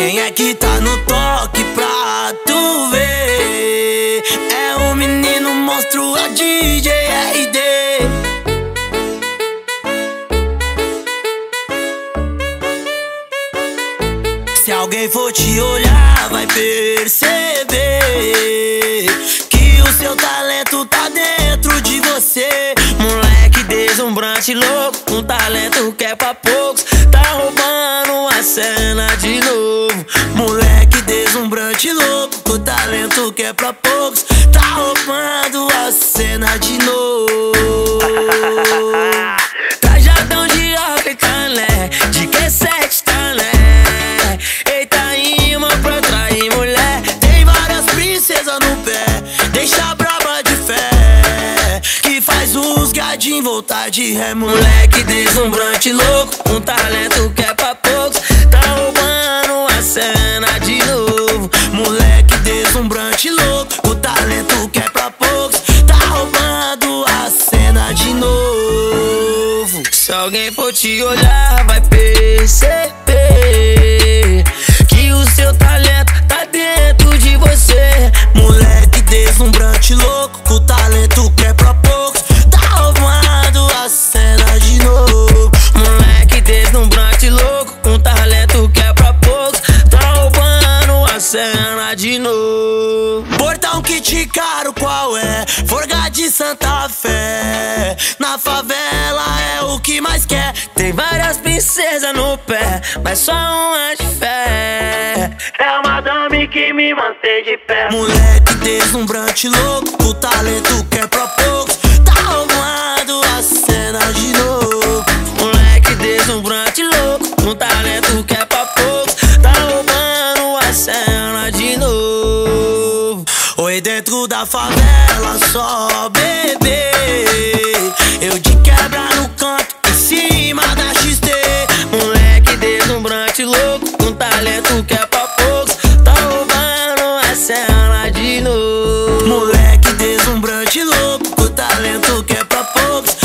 Quem é que tá no toque pra tu ver? É o menino monstro, a DJ RD. Se alguém for te olhar, vai perceber que o seu talento tá dentro de você. Moleque deslumbrante, louco, um talento que é pra poucos. Tá cena de novo. Moleque deslumbrante, louco, com talento que é pra poucos. Tá roubando a cena de novo. Trajadão de rock e talé, de que sete talé. Eita, imã pra atrair mulher. Tem várias princesas no pé, deixa braba de fé. Que faz os gadinhos voltar de ré. Moleque deslumbrante, louco, um talento que é Se alguém for te olhar, vai perceber que o seu talento tá dentro de você. Moleque deslumbrante, louco, com talento que é pra poucos. Tá roubando a cena de novo. Moleque deslumbrante, louco, com talento que é pra poucos. Tá roubando a cena de novo. Caro, qual é? Forga de Santa Fé. Na favela é o que mais quer. Tem várias princesas no pé, mas só uma de fé. É a madame que me mantém de pé. Moleque deslumbrante, louco, com talento que é pra poucos. Tá roubando a cena Oi, dentro da favela só bebê. Eu de quebra no canto, em cima da XT. Moleque deslumbrante, louco, com talento que é pra poucos. Tá roubando a cena é de novo. Moleque deslumbrante, louco, com talento que é pra poucos.